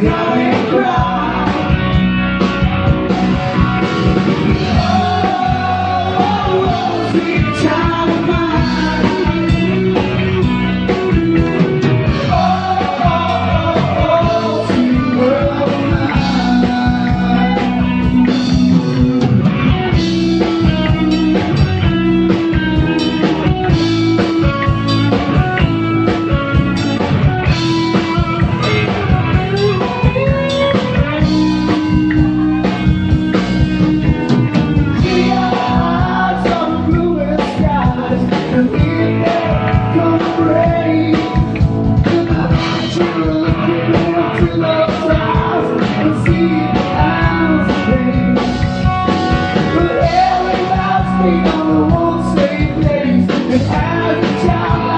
God 将来。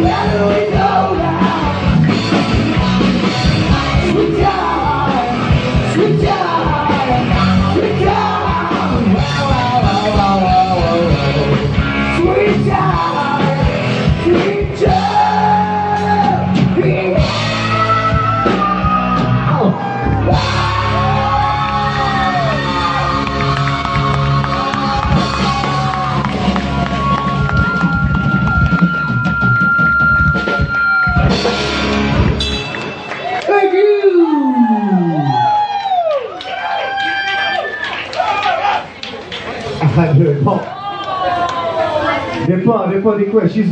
Yeah. 看热闹。别怕，别怕，你过来，